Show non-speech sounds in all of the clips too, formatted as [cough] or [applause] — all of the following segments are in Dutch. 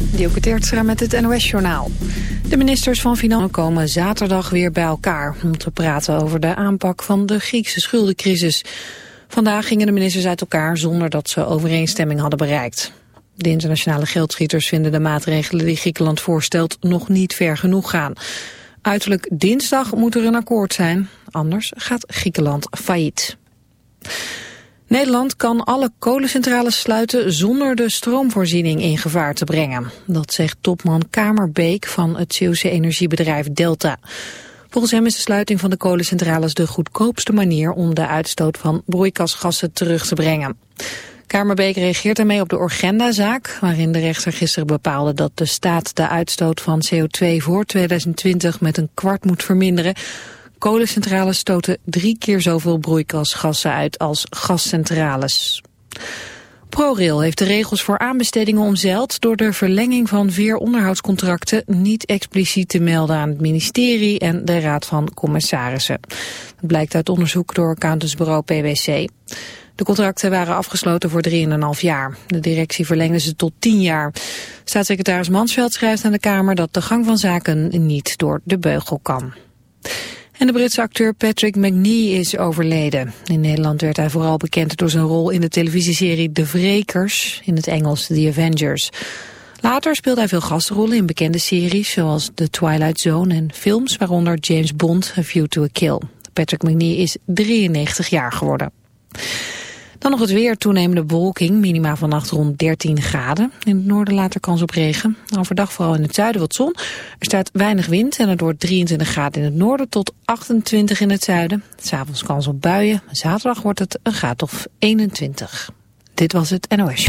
Dielke Teertstra met het NOS-journaal. De ministers van Financiën komen zaterdag weer bij elkaar... om te praten over de aanpak van de Griekse schuldencrisis. Vandaag gingen de ministers uit elkaar zonder dat ze overeenstemming hadden bereikt. De internationale geldschieters vinden de maatregelen die Griekenland voorstelt... nog niet ver genoeg gaan. Uiterlijk dinsdag moet er een akkoord zijn, anders gaat Griekenland failliet. Nederland kan alle kolencentrales sluiten zonder de stroomvoorziening in gevaar te brengen. Dat zegt topman Kamerbeek van het Zeeuwse energiebedrijf Delta. Volgens hem is de sluiting van de kolencentrales de goedkoopste manier om de uitstoot van broeikasgassen terug te brengen. Kamerbeek reageert daarmee op de Orgenda-zaak, waarin de rechter gisteren bepaalde dat de staat de uitstoot van CO2 voor 2020 met een kwart moet verminderen, Kolencentrales stoten drie keer zoveel broeikasgassen uit als gascentrales. ProRail heeft de regels voor aanbestedingen omzeild door de verlenging van vier onderhoudscontracten niet expliciet te melden aan het ministerie en de Raad van Commissarissen. Dat blijkt uit onderzoek door accountantsbureau PwC. De contracten waren afgesloten voor 3,5 jaar. De directie verlengde ze tot 10 jaar. Staatssecretaris Mansveld schrijft aan de Kamer dat de gang van zaken niet door de beugel kan. En de Britse acteur Patrick McNee is overleden. In Nederland werd hij vooral bekend door zijn rol in de televisieserie De Wrekers, in het Engels The Avengers. Later speelde hij veel gastrollen in bekende series zoals The Twilight Zone en films waaronder James Bond, A View to a Kill. Patrick McNee is 93 jaar geworden. Dan nog het weer, toenemende bewolking, minima vannacht rond 13 graden. In het noorden later kans op regen. Overdag vooral in het zuiden wat zon. Er staat weinig wind en het wordt 23 graden in het noorden tot 28 in het zuiden. S'avonds kans op buien. Zaterdag wordt het een graad of 21. Dit was het NOS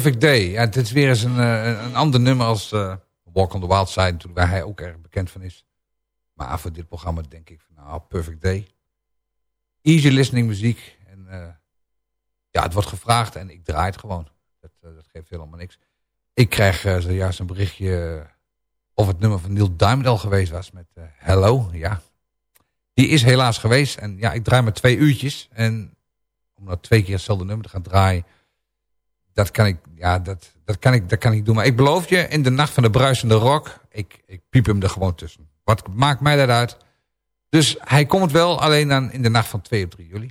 Perfect Day. Ja, dit is weer eens een, uh, een ander nummer als uh, Walk on the Wild Side, waar hij ook erg bekend van is. Maar voor dit programma denk ik van nou, Perfect Day. Easy listening muziek. En ja, het wordt gevraagd en ik draai het gewoon. Dat, dat geeft helemaal niks. Ik krijg zojuist een berichtje of het nummer van Neil Diamond al geweest was met Hello. Ja, die is helaas geweest. En ja, ik draai maar twee uurtjes. En om nou twee keer hetzelfde nummer te gaan draaien. Dat kan ik, ja, dat, dat kan ik, dat kan ik doen. Maar ik beloof je, in de nacht van de bruisende rock, ik, ik piep hem er gewoon tussen. Wat maakt mij dat uit? Dus hij komt wel, alleen dan in de nacht van 2 of 3 juli.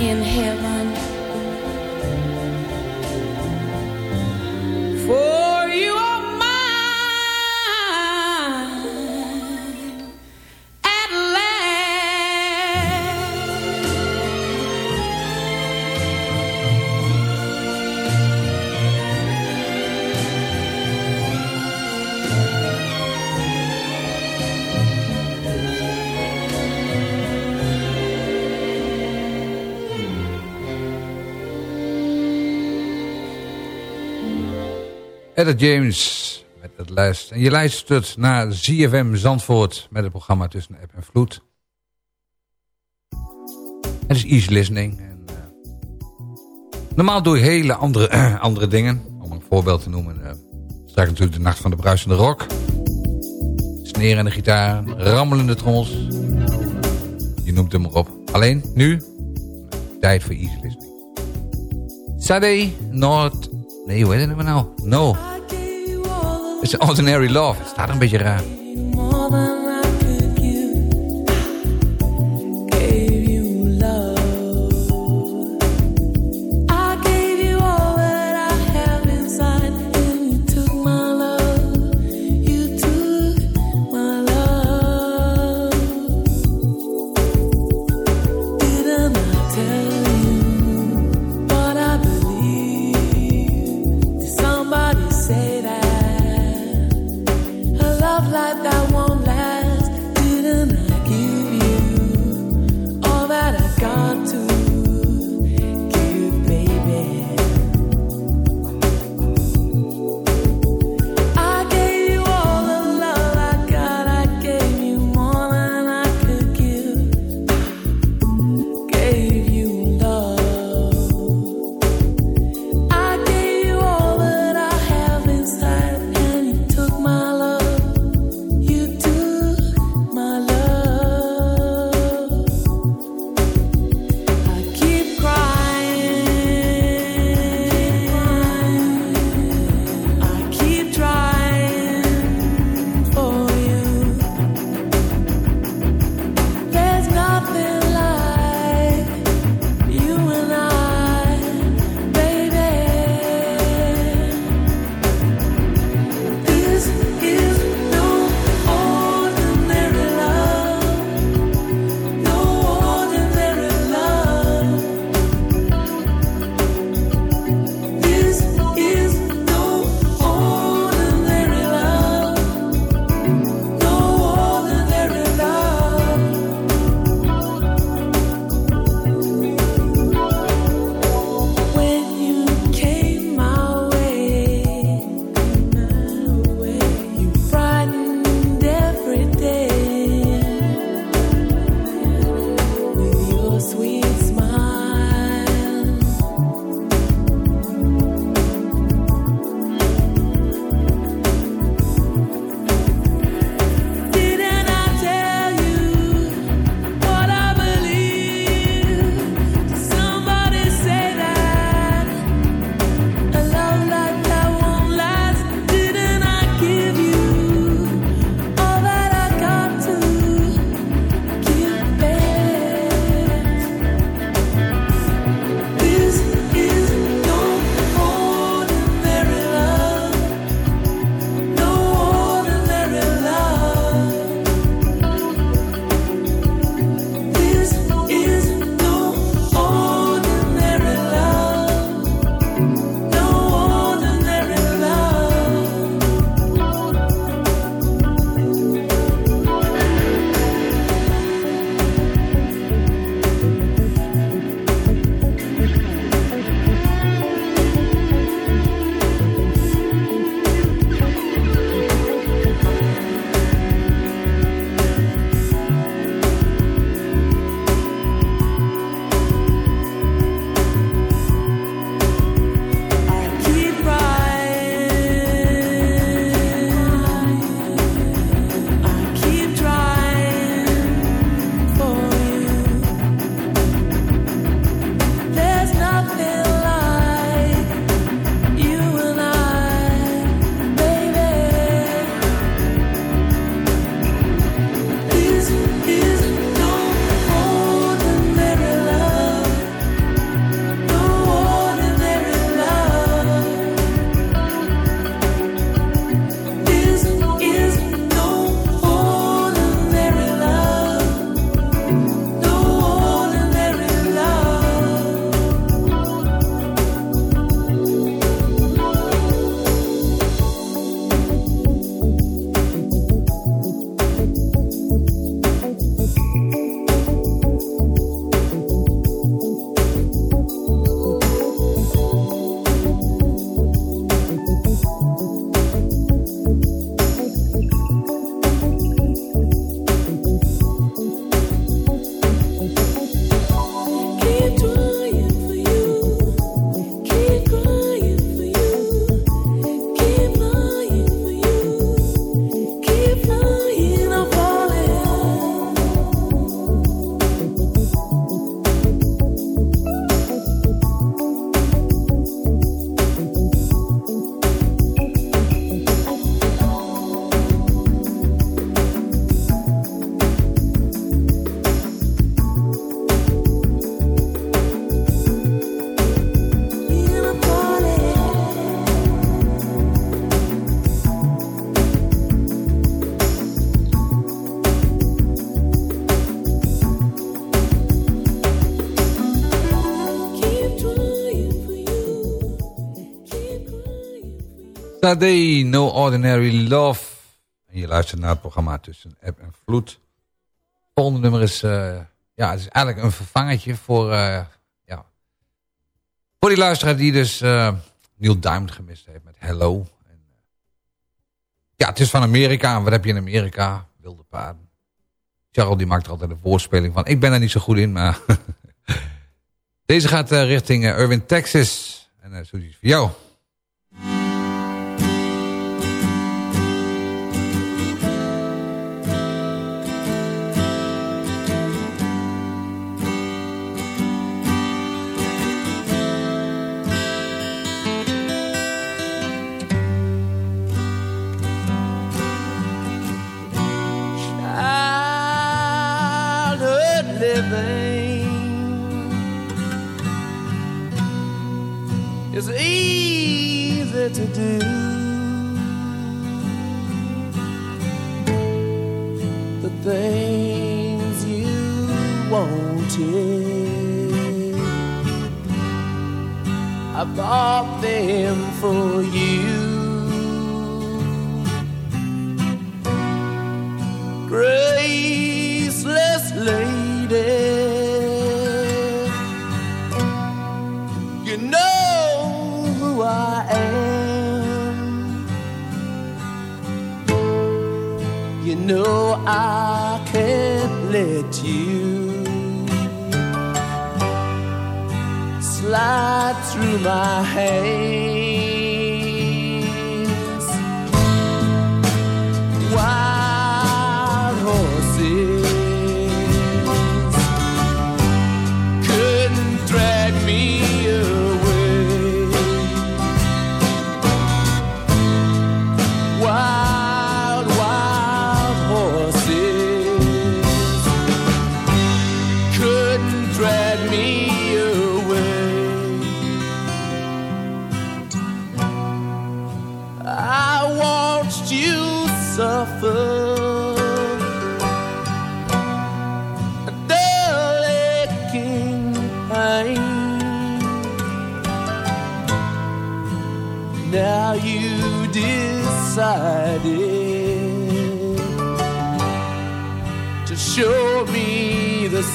in heaven. Edda James met het lijst. En je luistert naar ZFM Zandvoort met het programma Tussen App en Vloed. Het is easy listening. En, eh, normaal doe je hele andere, [clears throat] andere dingen. Om een voorbeeld te noemen. eh straks natuurlijk de Nacht van de Bruisende Rock. Snerende gitaar, rammelende trommels. Je noemt hem maar op. Alleen nu, tijd voor easy listening. Sade, Noord... Nee, hoe heet het nou? No. Is Ordinary Love. Het staat een beetje raar. No Ordinary Love. En je luistert naar het programma tussen app en vloed. Het volgende nummer is, uh, ja, het is eigenlijk een vervangertje voor, uh, ja, voor die luisteraar die dus uh, Neil Diamond gemist heeft met Hello. En, ja, het is van Amerika. Wat heb je in Amerika? Wilde paarden. Charles die maakt er altijd een voorspeling van. Ik ben er niet zo goed in, maar... [laughs] Deze gaat richting Irwin, Texas. En zo is voor jou. Is easy to do. The things you wanted, I bought them for you. I can't let you slide through my hands.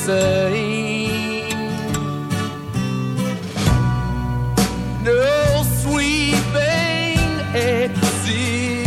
say. No sweeping thing.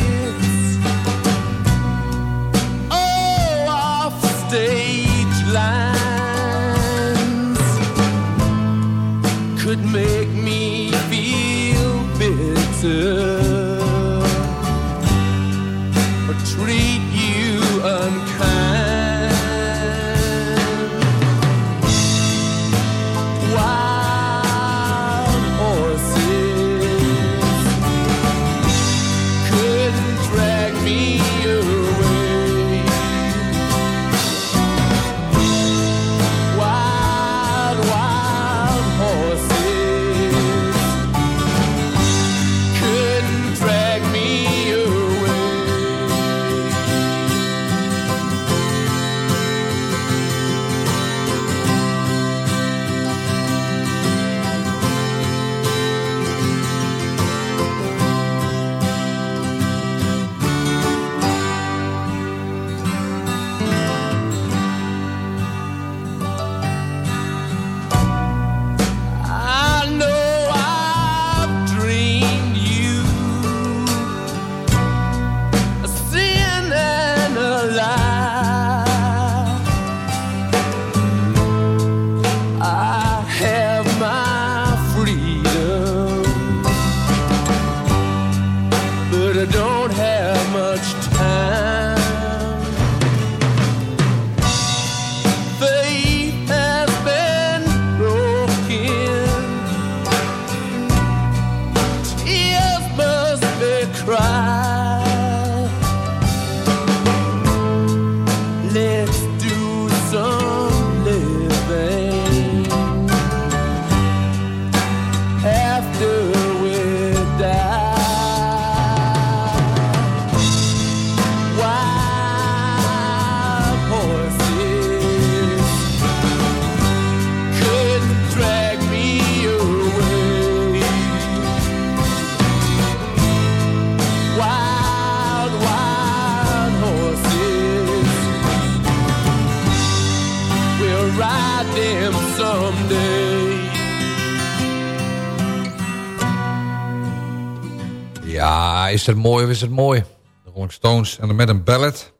Is het mooi of is het mooi? De Rolling Stones en de Madam Ballad.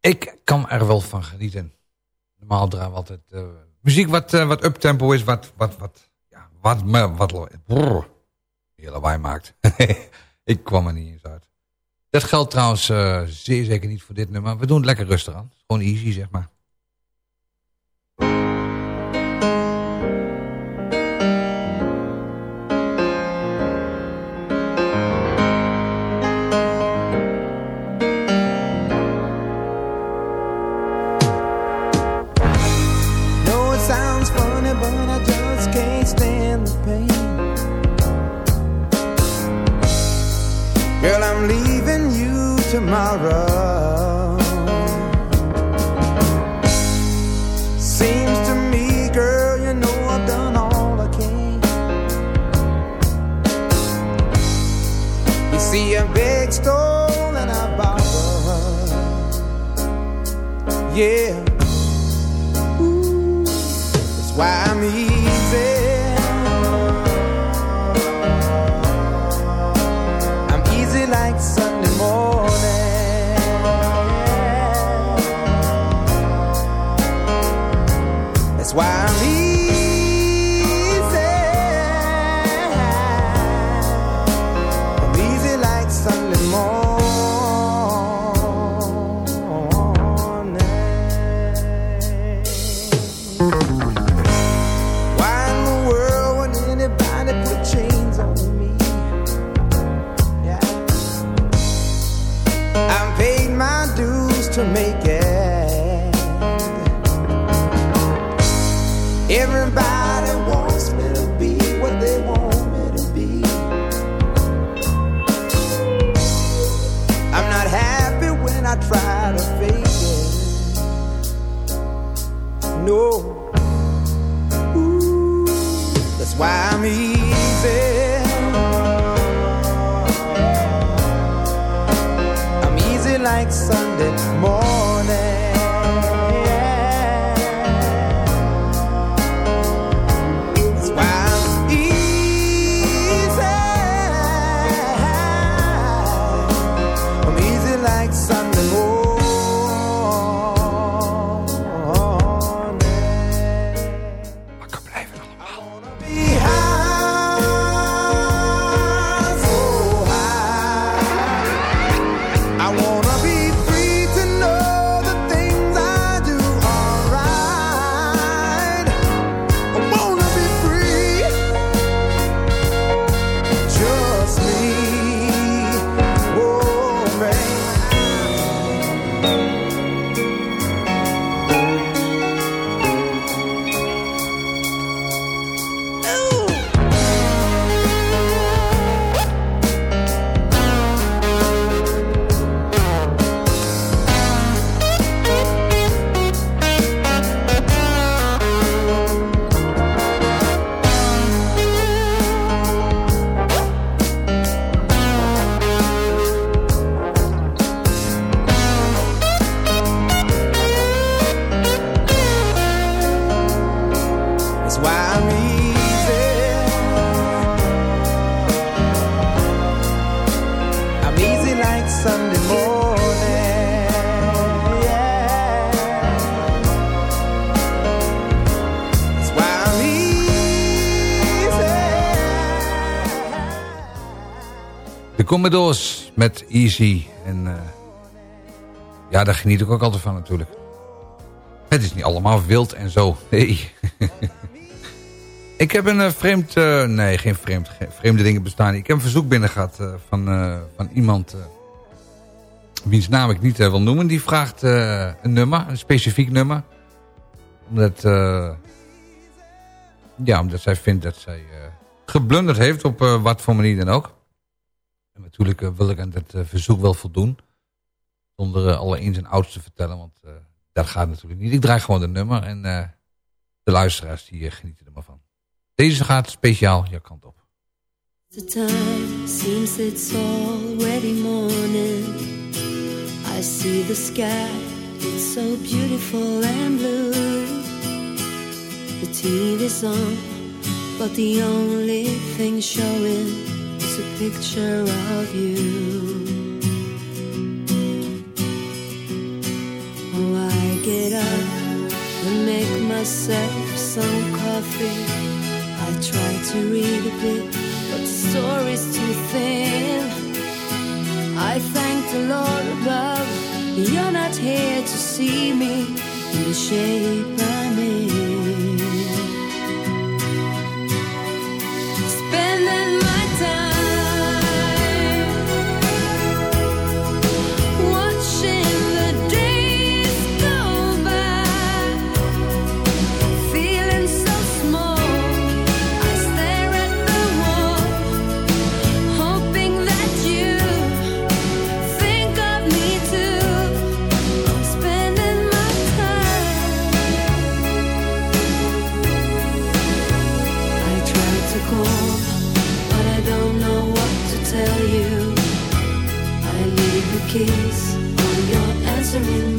Ik kan er wel van genieten. Normaal draaien we altijd uh, muziek wat, uh, wat uptempo is, wat, wat, wat, ja, wat, wat, wat brrr, lawaai maakt. [laughs] ik kwam er niet eens uit. Dat geldt trouwens uh, zeer zeker niet voor dit nummer. We doen het lekker rustig aan. Gewoon easy, zeg maar. Commodores met Easy. En uh, ja, daar geniet ik ook altijd van natuurlijk. Het is niet allemaal wild en zo. [laughs] Nee. ik heb een uh, vreemd... Uh, nee, geen vreemd. Vreemde dingen bestaan. Ik heb een verzoek binnen gehad van, van iemand... wiens naam ik niet wil noemen. Die vraagt een nummer. Een specifiek nummer. Omdat... ja, omdat zij vindt dat zij geblunderd heeft. Op wat voor manier dan ook. Natuurlijk wil ik aan dat verzoek wel voldoen. Zonder alle ins en outs te vertellen. Want dat gaat natuurlijk niet. Ik draai gewoon de nummer. En de luisteraars die genieten er maar van. Deze gaat speciaal jouw kant op. The time seems it's already morning. I see the sky, it's so beautiful and blue. TV's on, but the only thing showing is a picture of you. Oh, I get up and make myself some coffee. I try to read a bit, but the story's too thin. I thank the Lord above. You're not here to see me in the shape I'm in. kiss on your answering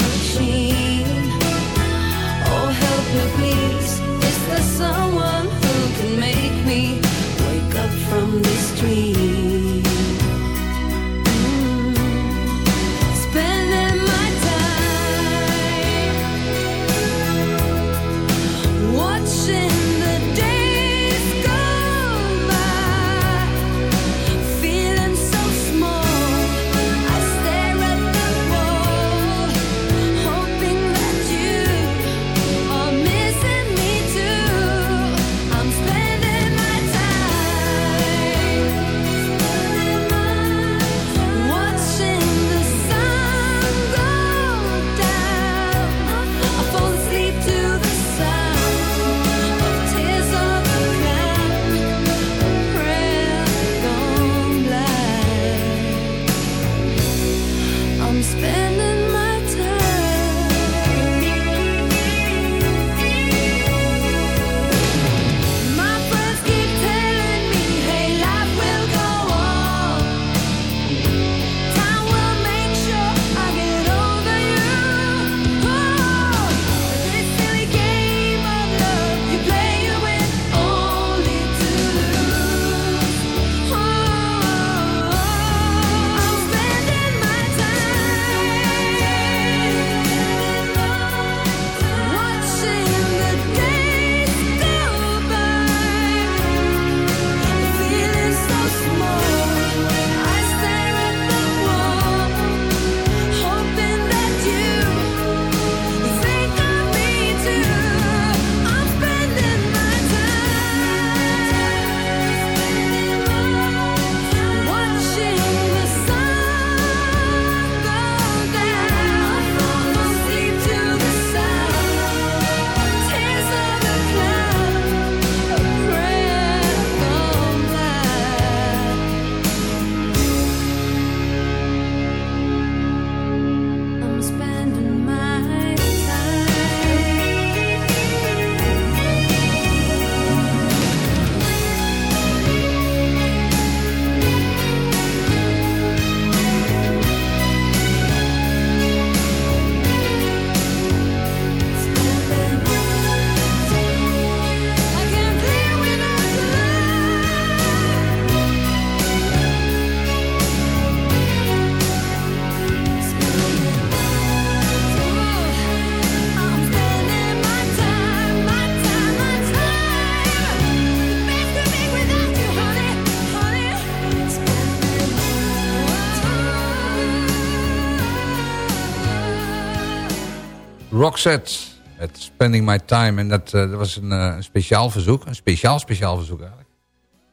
Roxette met Spending My Time. En dat, eh, dat was een, eh, een speciaal verzoek. Een speciaal, speciaal verzoek eigenlijk.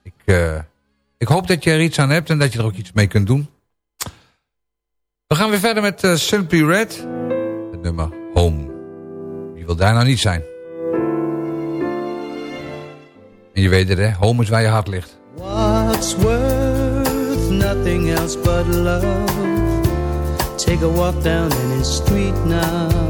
Ik, eh, ik hoop dat je er iets aan hebt en dat je er ook iets mee kunt doen. We gaan weer verder met eh, Simply Red. Het nummer Home. Wie wil daar nou niet zijn? En je weet het hè, home is waar je hart ligt. What's worth nothing else but love? Take a walk down any street now.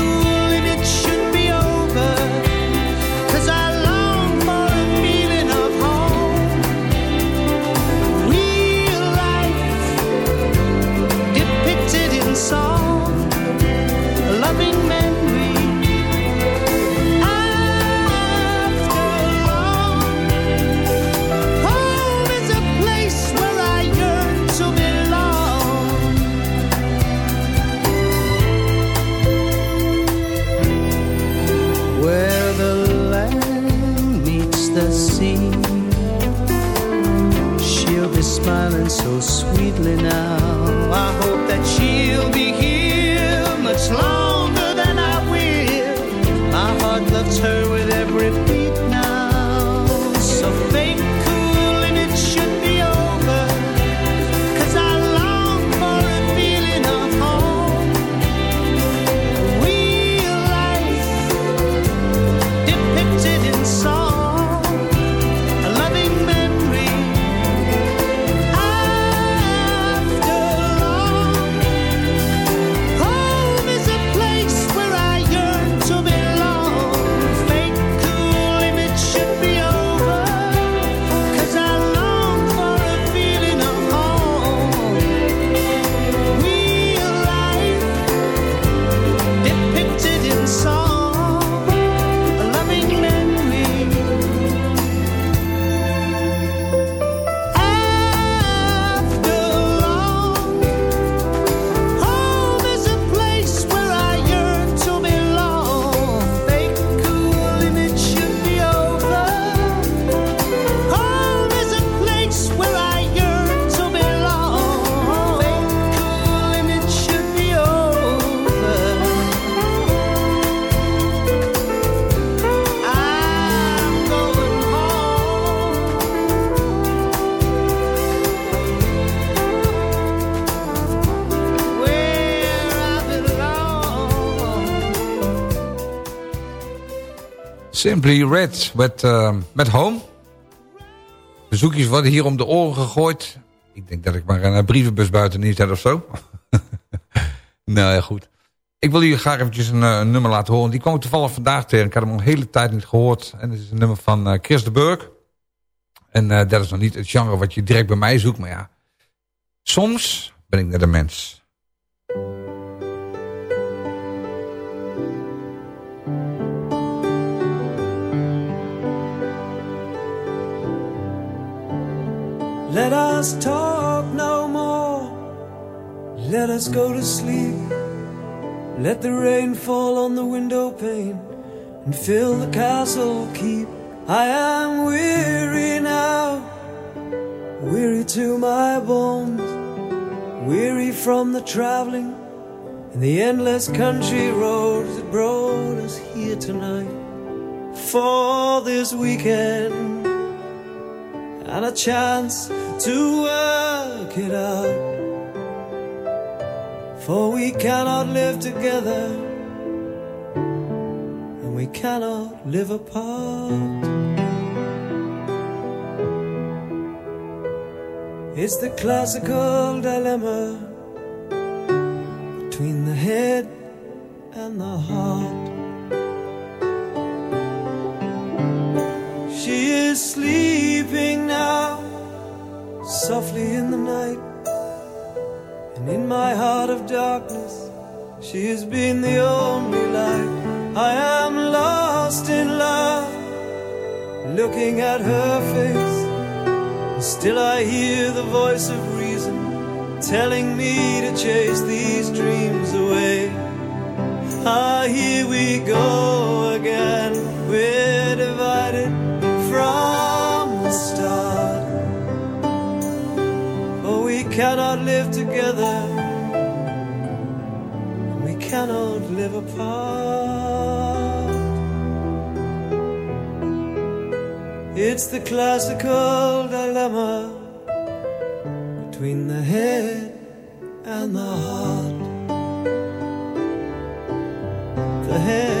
Simply Red met, eh, met Home. Bezoekjes worden hier om de oren gegooid. Ik denk dat ik maar een brievenbus buiten neerzet of zo. [laughs] nou ja, goed. Ik wil jullie graag eventjes een, eh, nummer laten horen. Die kwam toevallig vandaag tegen. Ik had hem al een hele tijd niet gehoord. En het is een nummer van eh, Chris de Burg. En eh, dat is nog niet het genre wat je direct bij mij zoekt. Maar ja, soms ben ik net een mens. Let us talk no more. Let us go to sleep. Let the rain fall on the window pane and fill the castle keep. I am weary now, weary to my bones, weary from the traveling and the endless country roads that brought us here tonight for this weekend and a chance to work it out. For we cannot live together, and we cannot live apart. It's the classical dilemma between the head and the heart. She is sleeping now, softly in the night. And in my heart of darkness, she has been the only light. I am lost in love, looking at her face. Still I hear the voice of reason telling me to chase these dreams away. Ah, here we go again. We're cannot live together. We cannot live apart. It's the classical dilemma between the head and the heart. The head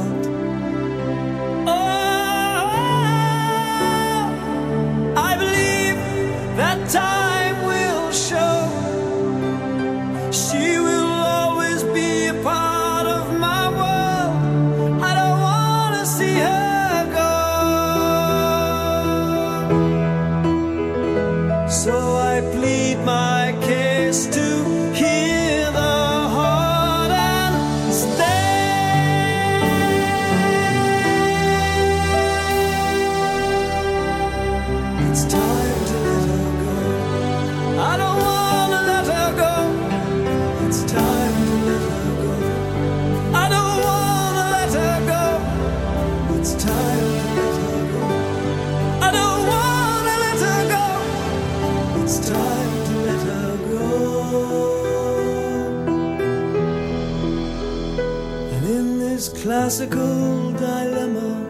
Classical dilemma,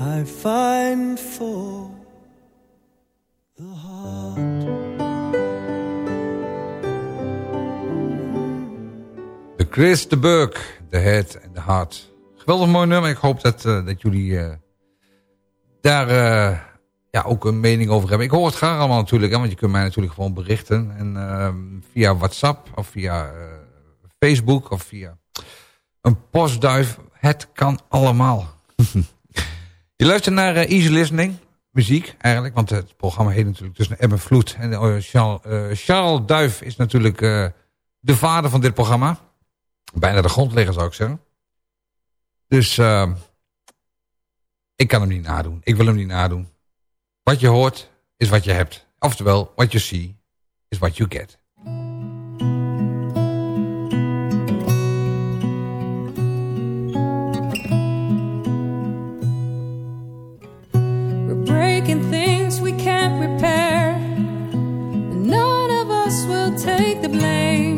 I find for the heart. De Chris de Burke, The Head and the Heart. Geweldig mooi nummer. Ik hoop dat, eh, dat jullie eh, daar eh, ja, ook een mening over hebben. Ik hoor het graag allemaal natuurlijk. Hè, want je kunt mij natuurlijk gewoon berichten. En, ehm, via WhatsApp of via Facebook of via een postduif. Het kan allemaal. [laughs] je luistert naar eh, Easy Listening. Muziek eigenlijk. Want het programma heet natuurlijk tussen Ebb en Vloed. En eh, Charles, eh, Charles Duif is natuurlijk de vader van dit programma. Bijna de grondlegger zou ik zeggen. Dus ik kan hem niet nadoen. Ik wil hem niet nadoen. Wat je hoort is wat je hebt. Oftewel, what you see is what you get. Take the blame.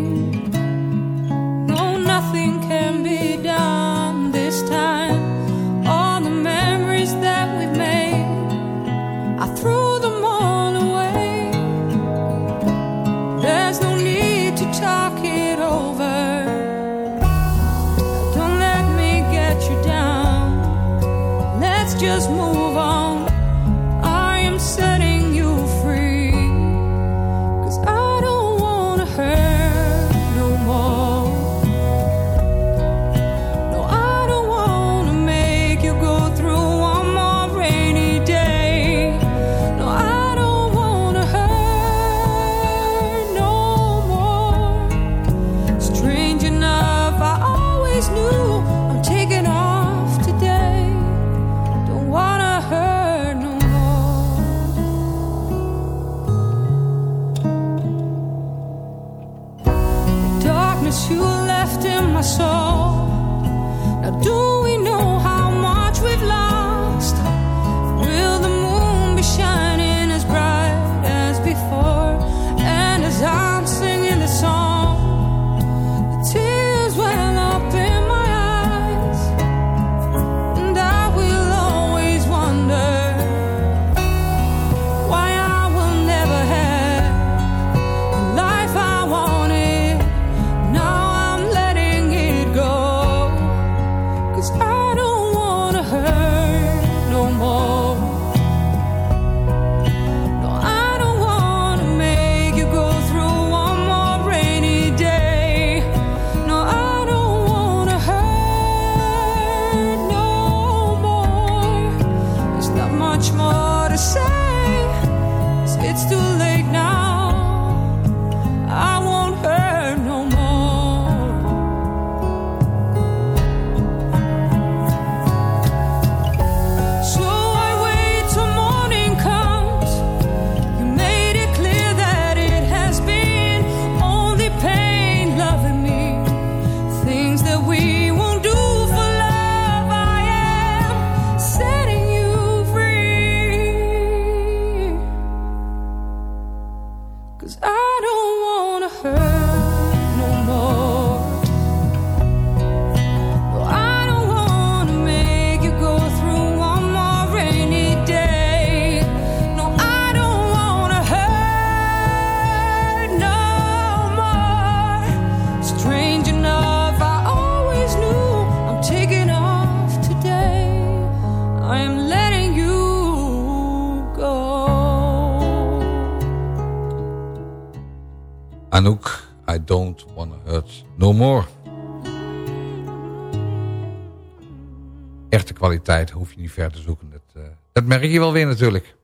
Echte kwaliteit, hoef je niet ver te zoeken. Dat, eh, dat merk je wel weer natuurlijk.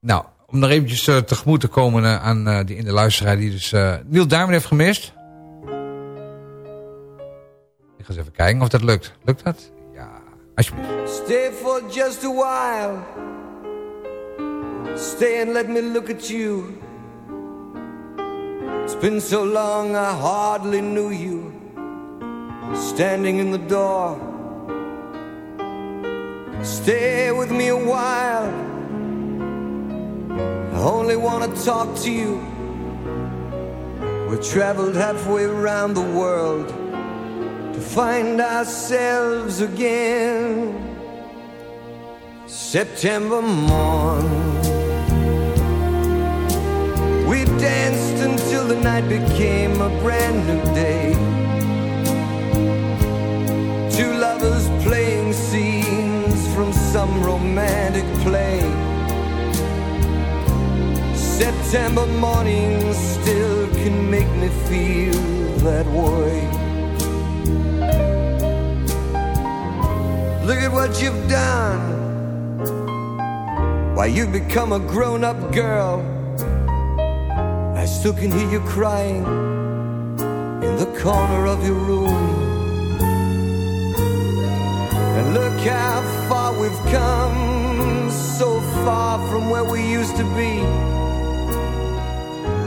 Nou, om nog eventjes eh, tegemoet te komen eh, aan die in de luisteraar die dus Neil Diamond heeft gemist. Ik ga eens even kijken of dat lukt. Lukt dat? Ja, alsjeblieft. Stay for just a while. Stay and let me look at you. It's been so long I hardly knew you. Standing in the door. Stay with me a while. I only want to talk to you. We traveled halfway around the world to find ourselves again. September morn. We danced until the night became a brand new day. Two lovers playing scenes from some romantic play. September morning still can make me feel that way. Look at what you've done. Why, you've become a grown up girl. Still can hear you crying in the corner of your room. And look how far we've come, so far from where we used to be.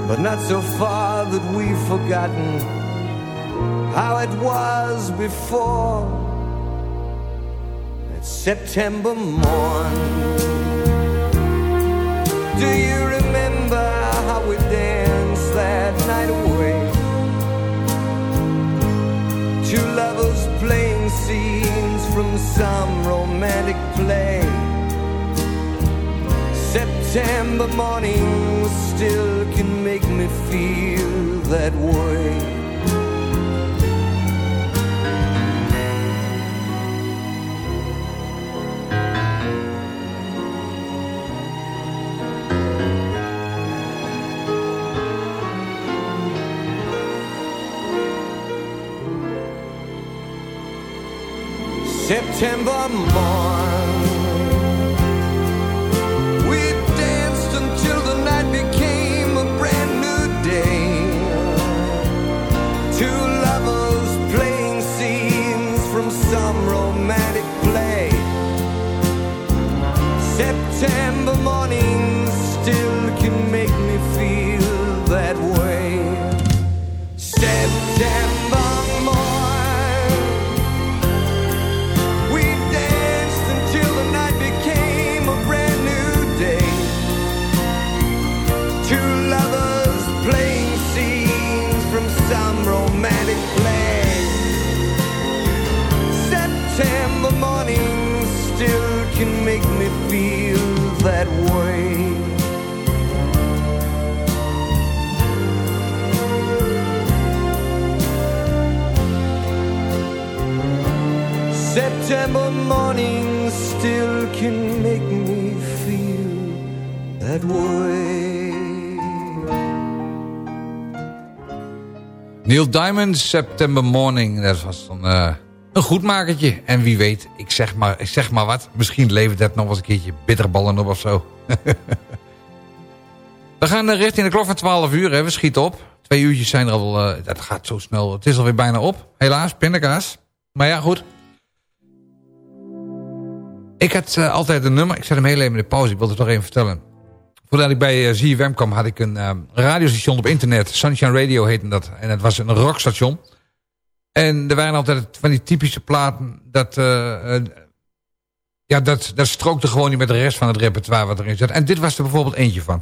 But not so far that we've forgotten how it was before. That September morn. Do you remember how we danced that night away? Two lovers playing scenes from some romantic play. September morning still can make me feel that way. September morn. Some romantic play. September morning still can make me feel that way. September morning still can make me feel that way. Neil Diamond, September Morning. Dat was dan eh, een goed makertje. En wie weet, ik zeg, maar, ik zeg maar wat. Misschien levert het nog wel eens een keertje bitterballen op of zo. [laughs] We gaan eh, richting de klok van 12 uur. Hè. We schieten op. Twee uurtjes zijn er al... eh, dat gaat zo snel. Het is alweer bijna op. Helaas, pindakaas. Maar ja, goed. Ik had altijd een nummer. Ik zet hem heel even in de pauze. Ik wil het toch even vertellen. Voordat ik bij uh, ZFM kwam, had ik een uh, radiostation op internet. Sunshine Radio heette dat. En het was een rockstation. En er waren altijd van die typische platen. Dat, uh, ja, dat, dat strookte gewoon niet met de rest van het repertoire wat erin zat. En dit was er bijvoorbeeld eentje van.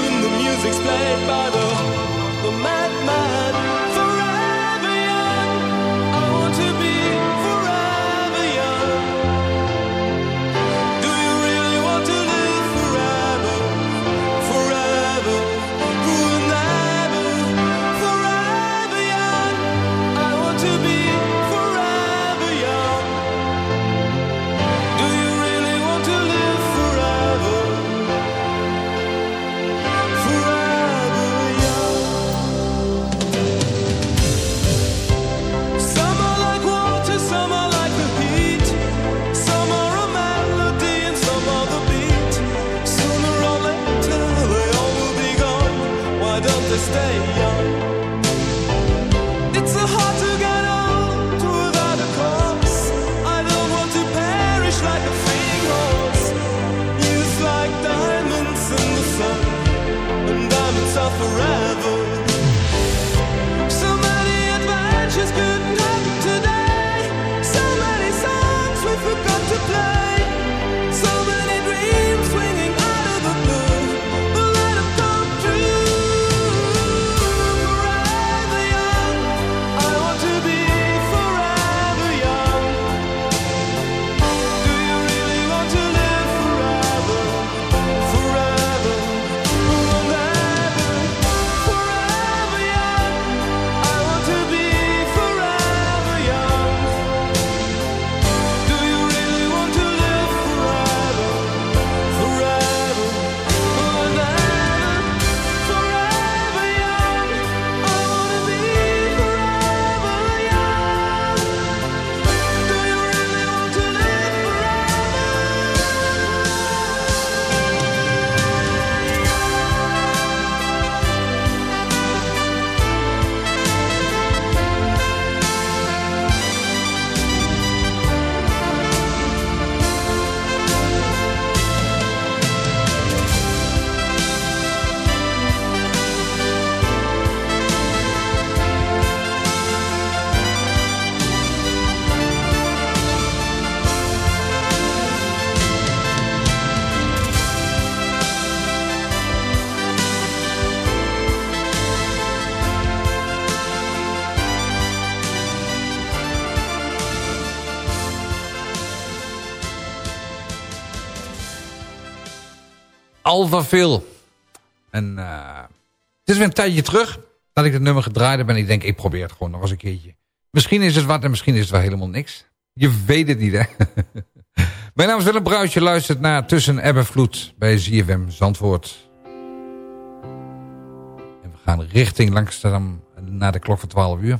Explained by the Alvaville. En uh, het is weer een tijdje terug dat ik het nummer gedraaid heb. En ik denk, ik probeer het gewoon nog eens een keertje. Misschien is het wat en misschien is het wel helemaal niks. Je weet het niet, hè? [laughs] Mijn naam is Willem Bruidje. Luistert naar Tussen Ebbe en Vloed bij ZFM Zandvoort. En we gaan richting Langsterdam naar de klok van 12 uur.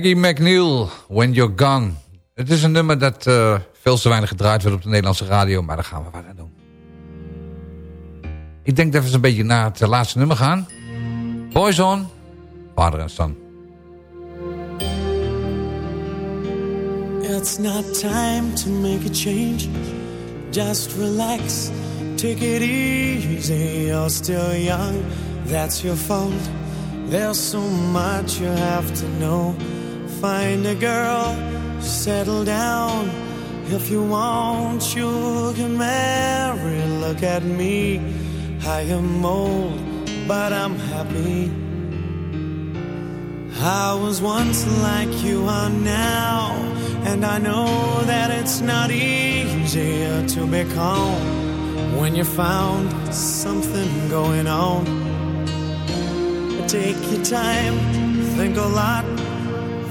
Maggie McNeil, When You're Gone. Het is een nummer dat eh, veel te weinig gedraaid wordt op de Nederlandse radio, maar daar gaan we wat aan doen. Ik denk dat we eens een beetje naar het eh, laatste nummer gaan. Poison, vader en son. It's not time to make a change. Just relax, take it easy. You're still young, that's your fault. There's so much you have to know. Find a girl, settle down. If you want, you can marry. Look at me, I am old, but I'm happy. I was once like you are now, and I know that it's not easier to be calm when you found something going on. Take your time, think a lot,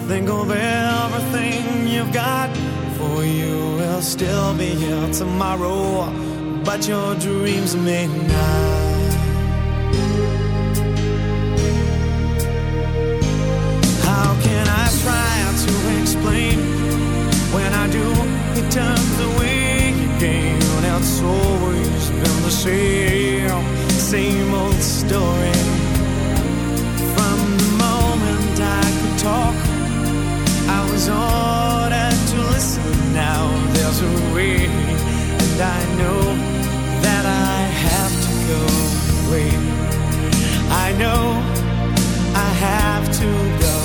think of everything you've got. For you will still be here tomorrow, but your dreams may not. How can I try to explain when I do? It turns away again. It's always been the same, same old story. Was ordered to listen. Now there's a way, and I know that I have to go away. I know I have to go.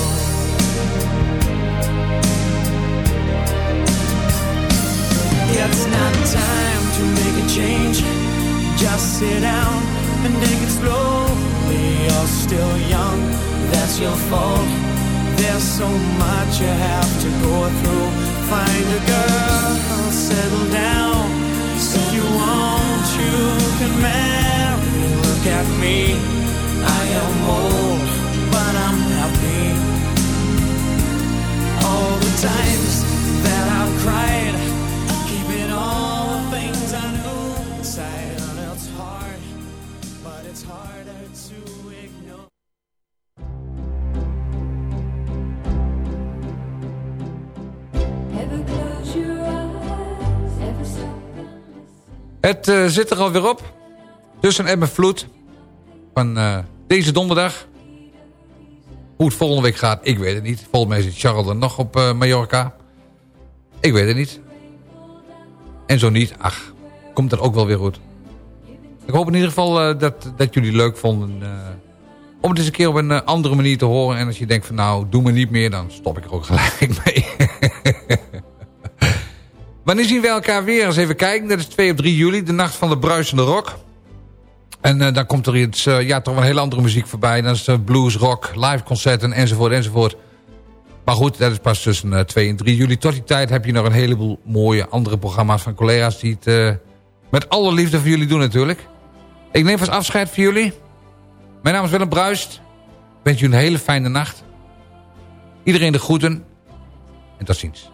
It's not time to make a change. Just sit down and take it slowly. You're still young, that's your fault. There's so much you have to go through. Find a girl, settle down. If you want, you can marry. Look at me, I am old, Het eh, zit er alweer op. Tussen eb en vloed. Van eh, deze donderdag. Hoe het volgende week gaat, ik weet het niet. Volgens mij zit Charles nog op eh, Mallorca. Ik weet het niet. En zo niet, ach, komt er ook wel weer goed. Ik hoop in ieder geval dat, dat jullie leuk vonden. om het eens een keer op een andere manier te horen. En als je denkt van nou, doe me niet meer, dan stop ik er ook gelijk [laughs] mee. Wanneer zien we elkaar weer? Eens even kijken. Dat is 2 of 3 juli, de nacht van de bruisende rock. En eh, dan komt er iets, eh, ja, toch een hele andere muziek voorbij. Dat is eh, blues, rock, live concerten enzovoort enzovoort. Maar goed, dat is pas tussen eh, 2 en 3 juli. Tot die tijd heb je nog een heleboel mooie andere programma's van collega's... die het met alle liefde voor jullie doen natuurlijk. Ik neem vast afscheid voor jullie. Mijn naam is Willem Bruist. Ik wens jullie een hele fijne nacht. Iedereen de groeten. En tot ziens.